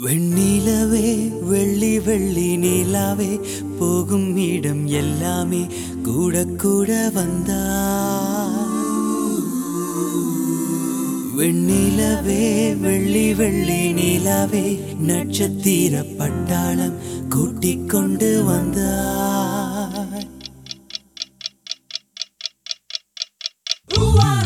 வெண்ணிலவே வெள்ளி வெள்ளி நிலாவே போகும் இடம் எல்லாமே கூட கூட வந்தா. வெண்ணிலவே வெள்ளி வெள்ளி நிலாவே நட்சத்திர பட்டாளம் கூட்டிக் கொண்டு வந்தா. Ooh,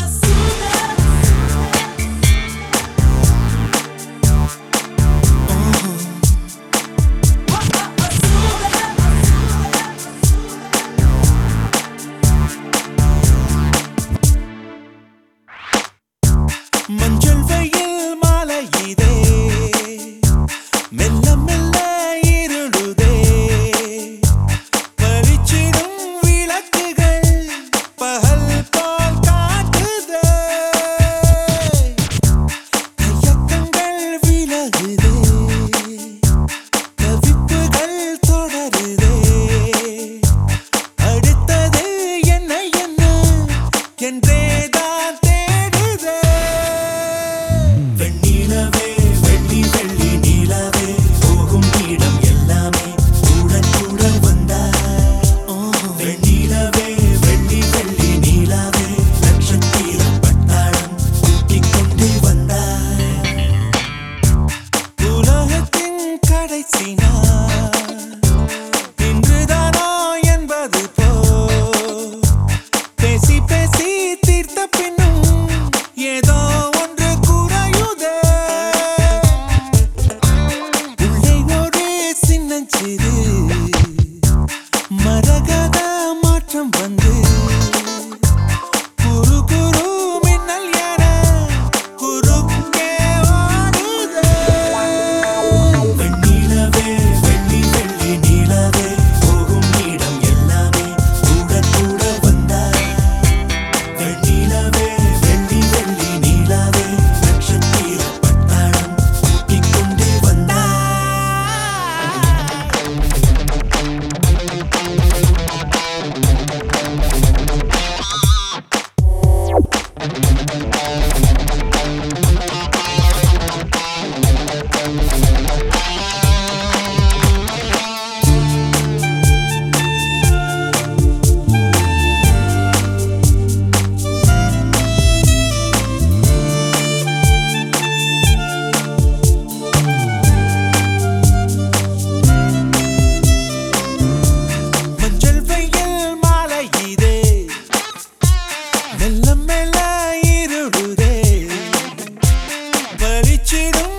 激动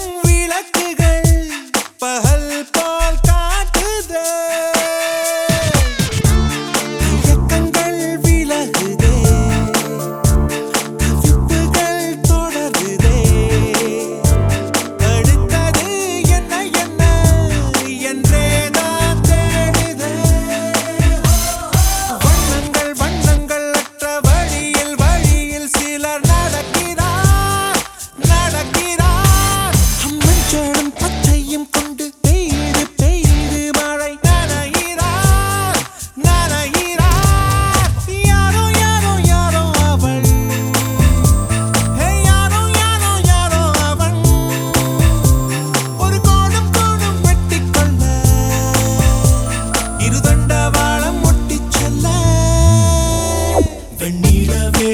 வெண்ணிலவே